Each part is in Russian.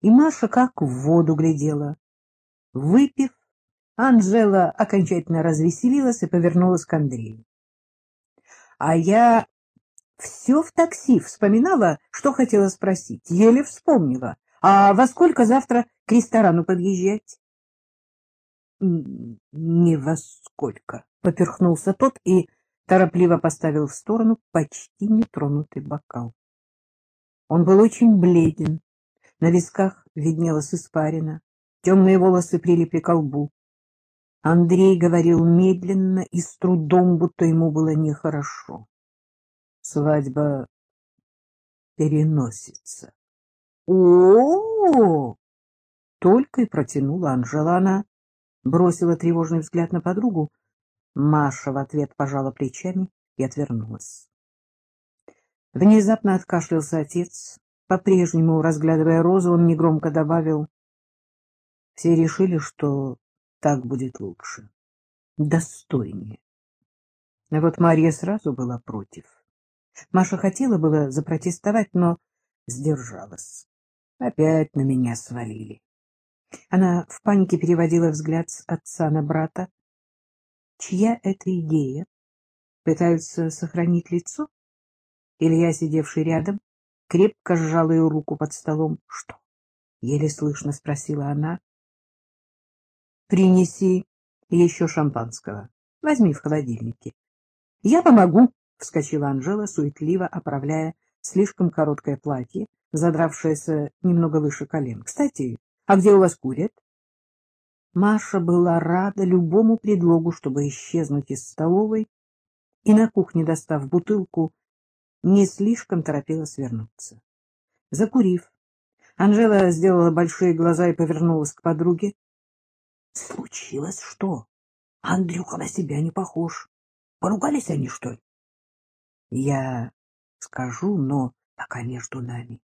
и Маша как в воду глядела. Выпив, Анжела окончательно развеселилась и повернулась к Андрею. — А я все в такси вспоминала, что хотела спросить. Еле вспомнила. А во сколько завтра к ресторану подъезжать? — Не во сколько, — поперхнулся тот и торопливо поставил в сторону почти нетронутый бокал. Он был очень бледен, на висках виднелась испарина, темные волосы прилипли к лбу. Андрей говорил медленно и с трудом, будто ему было нехорошо. Свадьба переносится. О, -о, -о, Только и протянула Анжела. Она бросила тревожный взгляд на подругу. Маша в ответ пожала плечами и отвернулась. Внезапно откашлялся отец. По-прежнему, разглядывая розу, он негромко добавил. Все решили, что так будет лучше, достойнее. А вот Марья сразу была против. Маша хотела было запротестовать, но сдержалась. Опять на меня свалили. Она в панике переводила взгляд с отца на брата. Чья это идея? Пытаются сохранить лицо? Илья, сидевший рядом, крепко сжал ее руку под столом. — Что? — еле слышно спросила она. — Принеси еще шампанского. Возьми в холодильнике. — Я помогу, — вскочила Анжела, суетливо оправляя слишком короткое платье, задравшееся немного выше колен. — Кстати, а где у вас курят? Маша была рада любому предлогу, чтобы исчезнуть из столовой, и на кухне, достав бутылку, не слишком торопилась вернуться. Закурив, Анжела сделала большие глаза и повернулась к подруге. — Случилось что? Андрюха на себя не похож. Поругались они, что ли? — Я скажу, но пока между нами.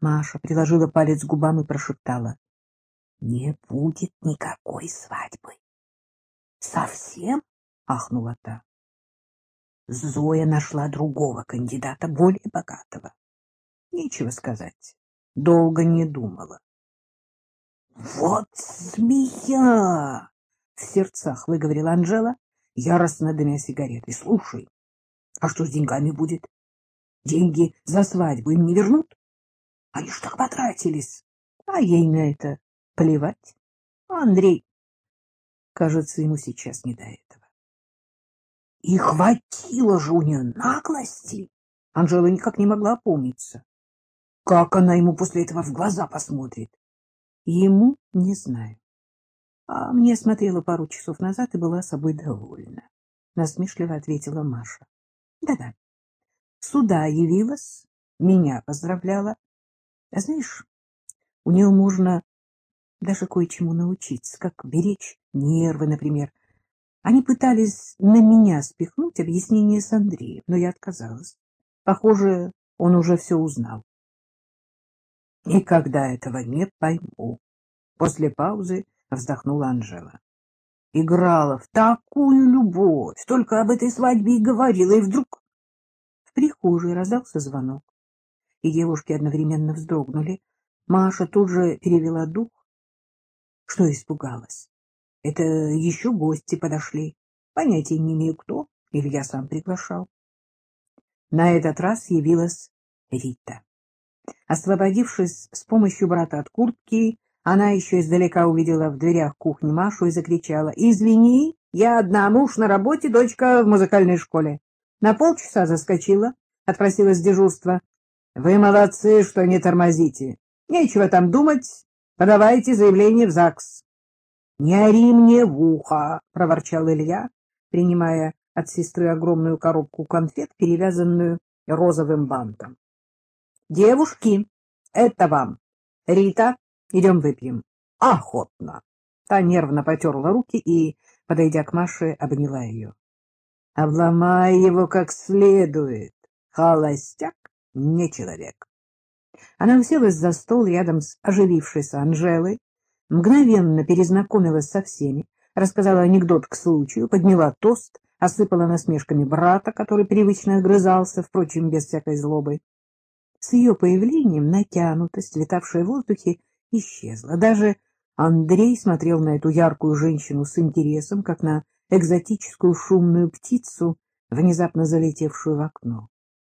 Маша приложила палец к губам и прошептала. — Не будет никакой свадьбы. — Совсем? — ахнула та. Зоя нашла другого кандидата, более богатого. Нечего сказать, долго не думала. — Вот змея! — в сердцах выговорила Анжела, яростно дымя сигаретой. — Слушай, а что с деньгами будет? Деньги за свадьбу им не вернут? Они ж так потратились. А ей на это плевать. Андрей, кажется, ему сейчас не до этого. И хватило же у нее наглости. Анжела никак не могла опомниться. Как она ему после этого в глаза посмотрит? Ему не знаю. А мне смотрела пару часов назад и была собой довольна. Насмешливо ответила Маша. Да-да. Сюда явилась, меня поздравляла. А знаешь, у нее можно даже кое-чему научиться, как беречь нервы, например, они пытались на меня спихнуть объяснение с Андреем, но я отказалась. Похоже, он уже все узнал. Никогда этого не пойму. После паузы вздохнула Анжела. Играла в такую любовь, только об этой свадьбе и говорила, и вдруг... В прихожей раздался звонок, и девушки одновременно вздрогнули. Маша тут же перевела дух. Что испугалась? Это еще гости подошли. Понятия не имею, кто, или я сам приглашал. На этот раз явилась Рита. Освободившись с помощью брата от куртки, она еще издалека увидела в дверях кухни Машу и закричала. — Извини, я одна, муж на работе, дочка в музыкальной школе. На полчаса заскочила, отпросилась дежурства. — Вы молодцы, что не тормозите. Нечего там думать. Подавайте заявление в ЗАГС. Не ори мне в ухо, — проворчал Илья, принимая от сестры огромную коробку конфет, перевязанную розовым бантом. — Девушки, это вам. Рита, идем выпьем. — Охотно. Та нервно потерла руки и, подойдя к Маше, обняла ее. — Обломай его как следует. Холостяк не человек. Она уселась за стол рядом с оживившейся Анжелой, мгновенно перезнакомилась со всеми, рассказала анекдот к случаю, подняла тост, осыпала насмешками брата, который привычно огрызался, впрочем, без всякой злобы. С ее появлением натянутость, витавшая в воздухе, исчезла. Даже Андрей смотрел на эту яркую женщину с интересом, как на экзотическую шумную птицу, внезапно залетевшую в окно.